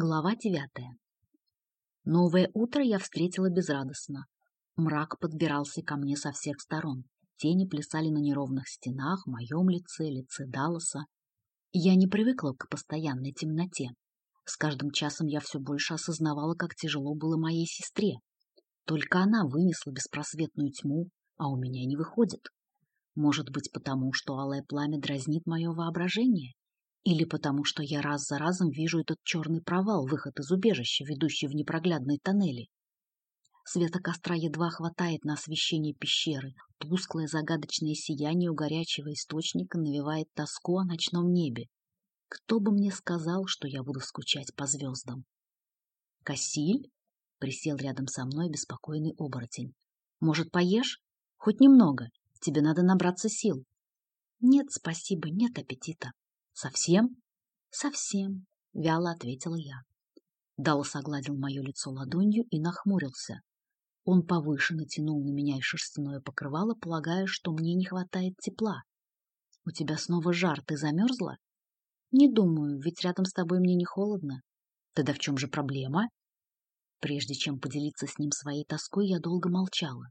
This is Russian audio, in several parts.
Глава девятая. Новое утро я встретила безрадостно. Мрак подбирался ко мне со всех сторон. Тени плясали на неровных стенах, моем лице, лице Далласа. Я не привыкла к постоянной темноте. С каждым часом я все больше осознавала, как тяжело было моей сестре. Только она вынесла беспросветную тьму, а у меня не выходит. Может быть, потому что алое пламя дразнит мое воображение? Или потому что я раз за разом вижу этот черный провал, выход из убежища, ведущий в непроглядные тоннели? Света костра едва хватает на освещение пещеры. Тусклое загадочное сияние у горячего источника навевает тоску о ночном небе. Кто бы мне сказал, что я буду скучать по звездам? Кассиль? Присел рядом со мной беспокойный оборотень. Может, поешь? Хоть немного. Тебе надо набраться сил. Нет, спасибо, нет аппетита. Совсем? Совсем, вяло ответила я. Даллас огладил мое лицо ладонью и нахмурился. Он повыше натянул на меня и шерстяное покрывало, полагая, что мне не хватает тепла. У тебя снова жар, ты замерзла? Не думаю, ведь рядом с тобой мне не холодно. Тогда в чем же проблема? Прежде чем поделиться с ним своей тоской, я долго молчала.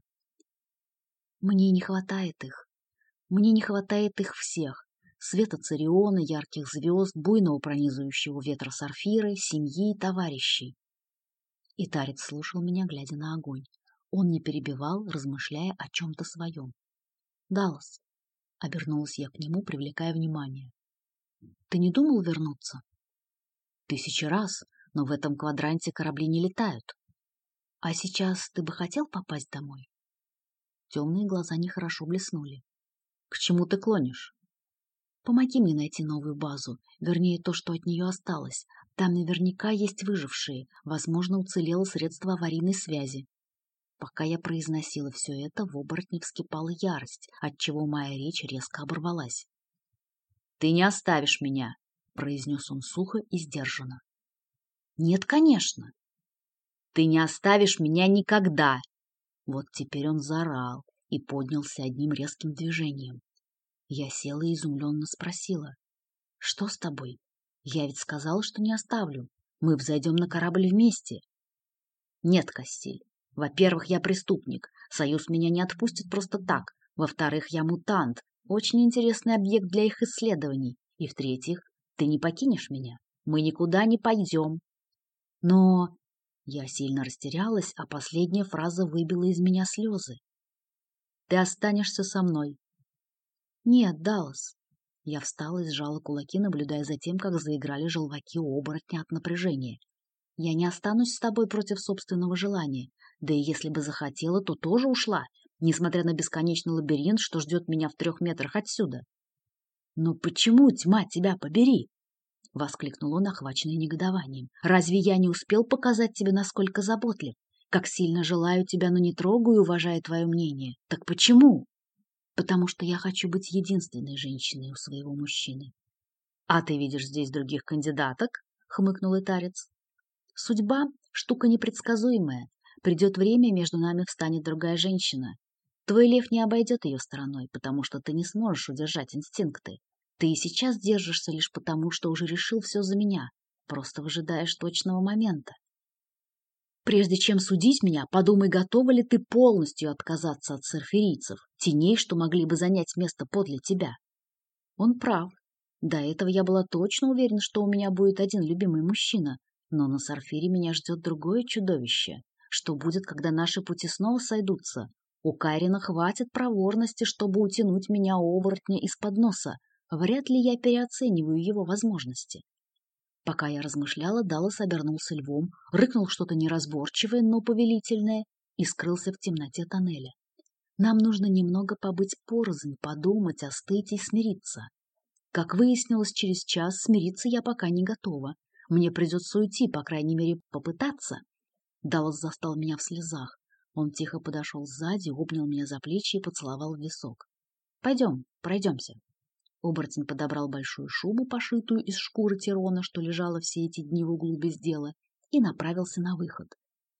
Мне не хватает их. Мне не хватает их всех. Света Цариона, ярких звезд, буйного пронизывающего ветра сарфиры, семьи и товарищей. И Тарец слушал меня, глядя на огонь. Он не перебивал, размышляя о чем-то своем. «Даллас», — обернулась я к нему, привлекая внимание. «Ты не думал вернуться?» «Тысячи раз, но в этом квадранте корабли не летают. А сейчас ты бы хотел попасть домой?» Темные глаза нехорошо блеснули. «К чему ты клонишь?» «Помоги мне найти новую базу, вернее, то, что от нее осталось. Там наверняка есть выжившие, возможно, уцелело средство аварийной связи». Пока я произносила все это, в оборотне вскипала ярость, отчего моя речь резко оборвалась. «Ты не оставишь меня», — произнес он сухо и сдержанно. «Нет, конечно». «Ты не оставишь меня никогда», вот теперь он заорал и поднялся одним резким движением. Я села и изумленно спросила. — Что с тобой? Я ведь сказала, что не оставлю. Мы взойдем на корабль вместе. — Нет, Костель. Во-первых, я преступник. Союз меня не отпустит просто так. Во-вторых, я мутант. Очень интересный объект для их исследований. И в-третьих, ты не покинешь меня. Мы никуда не пойдем. Но я сильно растерялась, а последняя фраза выбила из меня слезы. «Ты останешься со мной». «Нет, Даллас». Я встала и сжала кулаки, наблюдая за тем, как заиграли желваки у оборотня от напряжения. «Я не останусь с тобой против собственного желания. Да и если бы захотела, то тоже ушла, несмотря на бесконечный лабиринт, что ждет меня в трех метрах отсюда». «Но почему, тьма, тебя побери?» — воскликнул он, охваченный негодованием. «Разве я не успел показать тебе, насколько заботлив? Как сильно желаю тебя, но не трогаю и уважаю твое мнение. Так почему?» «Потому что я хочу быть единственной женщиной у своего мужчины». «А ты видишь здесь других кандидаток?» — хмыкнул Итарец. «Судьба — штука непредсказуемая. Придет время, между нами встанет другая женщина. Твой лев не обойдет ее стороной, потому что ты не сможешь удержать инстинкты. Ты и сейчас держишься лишь потому, что уже решил все за меня, просто выжидаешь точного момента. Прежде чем судить меня, подумай, готова ли ты полностью отказаться от серферийцев, теней, что могли бы занять место подле тебя. Он прав. До этого я была точно уверена, что у меня будет один любимый мужчина, но на Сарфире меня ждет другое чудовище. Что будет, когда наши пути снова сойдутся? У Кайрина хватит проворности, чтобы утянуть меня оборотня из-под носа, Вряд ли я переоцениваю его возможности. Пока я размышляла, Даллас обернулся львом, рыкнул что-то неразборчивое, но повелительное и скрылся в темноте тоннеля. Нам нужно немного побыть порознь, подумать, остыть и смириться. Как выяснилось, через час смириться я пока не готова. Мне придется уйти, по крайней мере, попытаться. Даллас застал меня в слезах. Он тихо подошел сзади, обнял меня за плечи и поцеловал в висок. — Пойдем, пройдемся. Оборотень подобрал большую шубу, пошитую из шкуры Тирона, что лежала все эти дни в углу без дела, и направился на выход.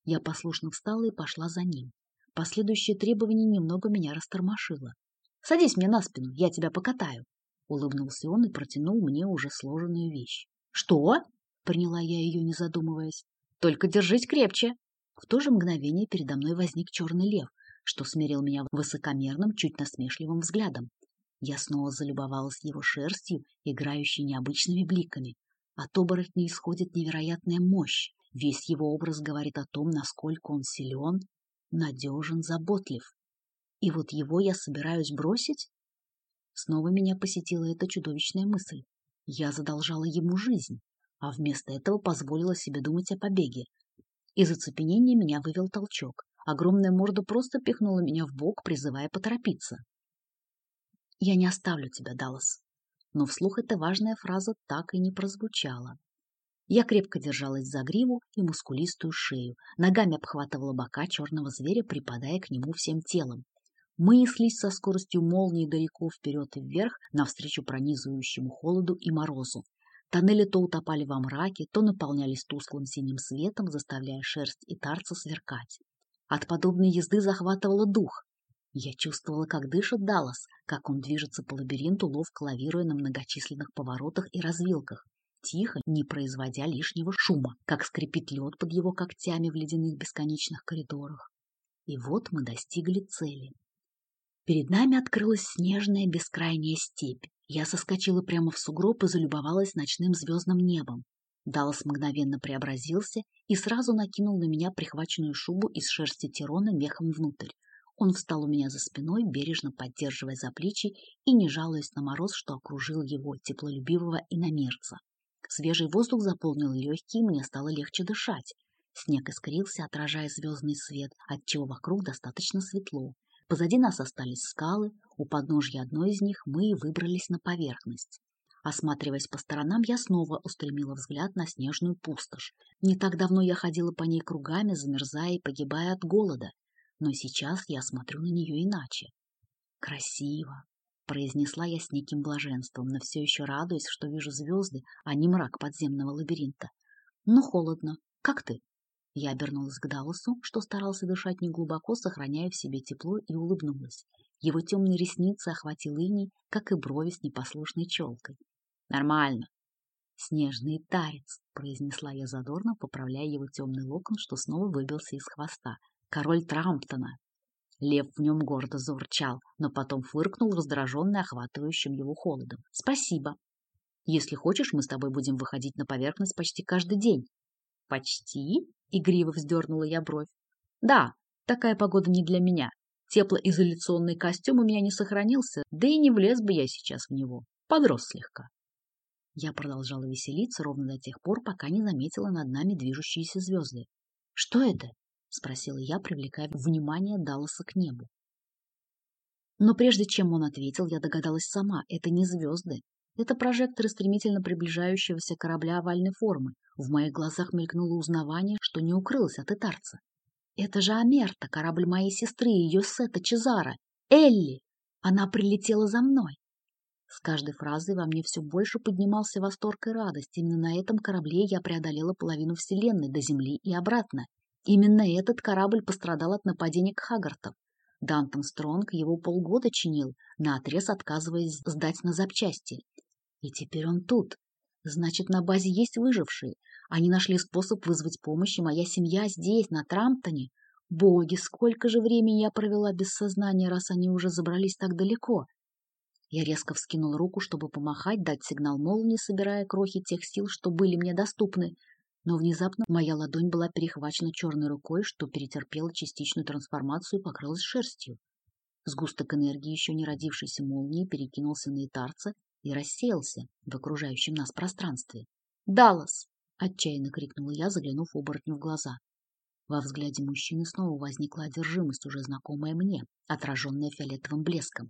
Я послушно встала и пошла за ним. Последующее требование немного меня растормошило. — Садись мне на спину, я тебя покатаю. Улыбнулся он и протянул мне уже сложенную вещь. — Что? Приняла я ее, не задумываясь. Только держись крепче. В то же мгновение передо мной возник черный лев, что смерил меня высокомерным, чуть насмешливым взглядом. Я снова залюбовалась его шерстью, играющей необычными бликами. От оборотня исходит невероятная мощь. Весь его образ говорит о том, насколько он силен, надежен, заботлив. И вот его я собираюсь бросить? Снова меня посетила эта чудовищная мысль. Я задолжала ему жизнь, а вместо этого позволила себе думать о побеге. Из оцепенения меня вывел толчок. Огромная морда просто пихнула меня в бок, призывая поторопиться. «Я не оставлю тебя, Даллас». Но вслух эта важная фраза так и не прозвучала. Я крепко держалась за гриву и мускулистую шею, ногами обхватывала бока черного зверя, припадая к нему всем телом. Мы неслись со скоростью молнии далеко вперед и вверх, навстречу пронизывающему холоду и морозу. Тоннели то утопали во мраке, то наполнялись тусклым синим светом, заставляя шерсть и тарца сверкать. От подобной езды захватывало дух. Я чувствовала, как дышит Даллас, как он движется по лабиринту, ловко лавируя на многочисленных поворотах и развилках, тихо, не производя лишнего шума, как скрипит лед под его когтями в ледяных бесконечных коридорах. И вот мы достигли цели. Перед нами открылась снежная бескрайняя степь. Я соскочила прямо в сугроб и залюбовалась ночным звездным небом. Даллас мгновенно преобразился и сразу накинул на меня прихваченную шубу из шерсти Тирона мехом внутрь. Он встал у меня за спиной, бережно поддерживая за плечи и не жалуясь на мороз, что окружил его, теплолюбивого иномерца. Свежий воздух заполнил легкие, мне стало легче дышать. Снег искрился, отражая звездный свет, отчего вокруг достаточно светло. Позади нас остались скалы, у подножья одной из них мы и выбрались на поверхность. Осматриваясь по сторонам, я снова устремила взгляд на снежную пустошь. Не так давно я ходила по ней кругами, замерзая и погибая от голода, но сейчас я смотрю на нее иначе. Красиво, произнесла я с неким блаженством, но все еще радуясь, что вижу звезды, а не мрак подземного лабиринта. Но холодно. Как ты? Я обернулась к Далласу, что старался дышать неглубоко, сохраняя в себе тепло, и улыбнулась. Его темные ресницы охватил иней, как и брови с непослушной челкой. «Нормально». «Снежный тарец», — произнесла я задорно, поправляя его темный локон, что снова выбился из хвоста. «Король Трамптона». Лев в нем гордо заурчал, но потом фыркнул, раздраженный охватывающим его холодом. «Спасибо. Если хочешь, мы с тобой будем выходить на поверхность почти каждый день». «Почти?» — игриво вздернула я бровь. «Да, такая погода не для меня. Теплоизоляционный костюм у меня не сохранился, да и не влез бы я сейчас в него. Подрос слегка». Я продолжала веселиться ровно до тех пор, пока не заметила над нами движущиеся звезды. «Что это?» — спросила я, привлекая внимание Далласа к небу. Но прежде чем он ответил, я догадалась сама, это не звезды. Это прожекторы стремительно приближающегося корабля овальной формы. В моих глазах мелькнуло узнавание, что не укрылось от Итарца. Это же Амерта, корабль моей сестры, ее сета Чезара. Элли! Она прилетела за мной. С каждой фразой во мне все больше поднимался восторг и радость. Именно на этом корабле я преодолела половину Вселенной до Земли и обратно. Именно этот корабль пострадал от нападения Хагартов. Дантон Стронг его полгода чинил, наотрез отказываясь сдать на запчасти. И теперь он тут. Значит, на базе есть выжившие. Они нашли способ вызвать помощь, и моя семья здесь, на Трамптоне. Боги, сколько же времени я провела без сознания, раз они уже забрались так далеко. Я резко вскинул руку, чтобы помахать, дать сигнал молнии, собирая крохи тех сил, что были мне доступны. Но внезапно моя ладонь была перехвачена черной рукой, что перетерпела частичную трансформацию и покрылась шерстью. Сгусток энергии, еще не родившейся молнии, перекинулся на Итарца и рассеялся в окружающем нас пространстве. «Даллас!» — отчаянно крикнула я, заглянув оборотню в глаза. Во взгляде мужчины снова возникла одержимость, уже знакомая мне, отраженная фиолетовым блеском.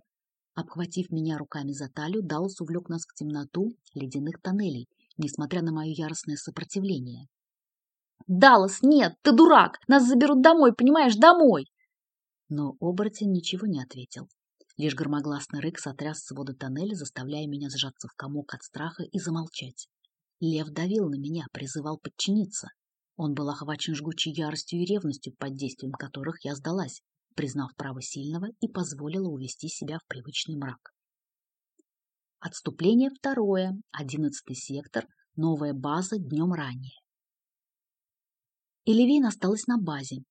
Обхватив меня руками за талию, Даллас увлек нас в темноту ледяных тоннелей, несмотря на мое яростное сопротивление. «Даллас, нет, ты дурак! Нас заберут домой, понимаешь, домой!» Но оборотень ничего не ответил. Лишь громогласный рык сотряс своды тоннеля, заставляя меня сжаться в комок от страха и замолчать. Лев давил на меня, призывал подчиниться. Он был охвачен жгучей яростью и ревностью, под действием которых я сдалась, признав право сильного и позволила увести себя в привычный мрак. Отступление второе, одиннадцатый сектор, Новая база днем ранее. Элевейн осталась на базе.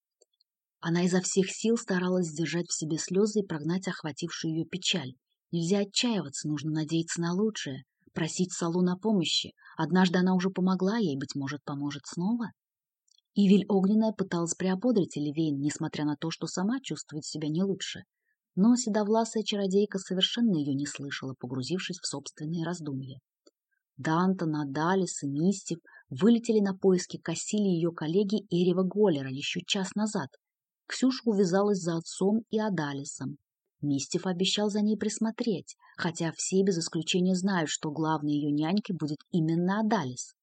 Она изо всех сил старалась сдержать в себе слезы и прогнать охватившую ее печаль. Нельзя отчаиваться, нужно надеяться на лучшее, просить Салу на помощи. Однажды она уже помогла ей, быть может, поможет снова. Ивель Огненная пыталась приободрить Элевейн, несмотря на то, что сама чувствует себя не лучше. Но седовласая чародейка совершенно ее не слышала, погрузившись в собственные раздумья. Данта, Надалис и Мистив вылетели на поиски Кассили и ее коллеги Эрева Голлера еще час назад. Ксюша увязалась за отцом и Адалисом. Мистев обещал за ней присмотреть, хотя все без исключения знают, что главной ее нянькой будет именно Адалис.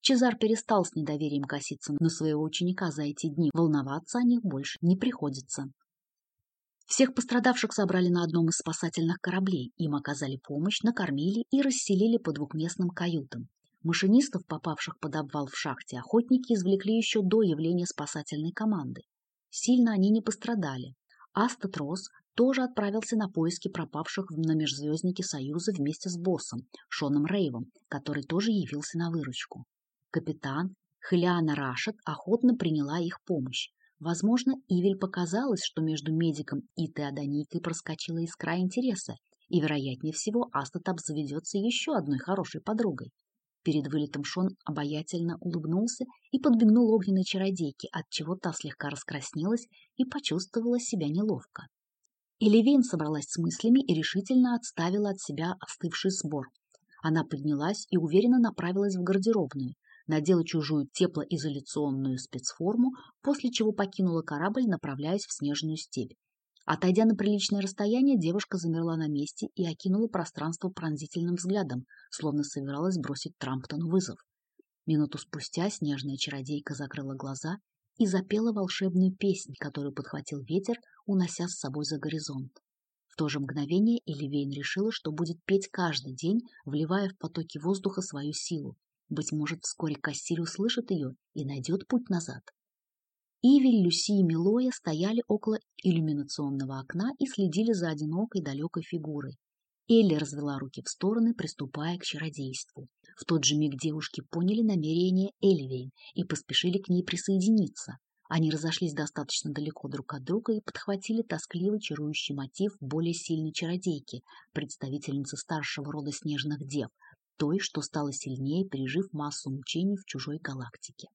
Чезар перестал с недоверием коситься на своего ученика за эти дни. Волноваться о них больше не приходится. Всех пострадавших собрали на одном из спасательных кораблей. Им оказали помощь, накормили и расселили по двухместным каютам. Машинистов, попавших под обвал в шахте, охотники извлекли еще до явления спасательной команды. Сильно они не пострадали. Астатрос тоже отправился на поиски пропавших на межзвезднике Союза вместе с боссом, Шоном Рейвом, который тоже явился на выручку. Капитан Хелиана Рашет охотно приняла их помощь. Возможно, Ивель показалось, что между медиком и Теодоникой проскочила искра интереса, и, вероятнее всего, Астат обзаведется еще одной хорошей подругой. Перед вылетом Шон обаятельно улыбнулся и подбегнул огненной чародейке, отчего та слегка раскраснелась и почувствовала себя неловко. Элевейн собралась с мыслями и решительно отставила от себя остывший сбор. Она поднялась и уверенно направилась в гардеробную, надела чужую теплоизоляционную спецформу, после чего покинула корабль, направляясь в снежную степь. Отойдя на приличное расстояние, девушка замерла на месте и окинула пространство пронзительным взглядом, словно собиралась бросить Трамптону вызов. Минуту спустя снежная чародейка закрыла глаза и запела волшебную песнь, которую подхватил ветер, унося с собой за горизонт. В то же мгновение Эливейн решила, что будет петь каждый день, вливая в потоки воздуха свою силу, быть может, вскоре Кассиль услышит ее и найдет путь назад. Ивель, Люси и Милоя стояли около иллюминационного окна и следили за одинокой далекой фигурой. Элли развела руки в стороны, приступая к чародейству. В тот же миг девушки поняли намерение Эльвейн и поспешили к ней присоединиться. Они разошлись достаточно далеко друг от друга и подхватили тоскливый чарующий мотив более сильной чародейки, представительницы старшего рода снежных дев, той, что стала сильнее, пережив массу мучений в чужой галактике.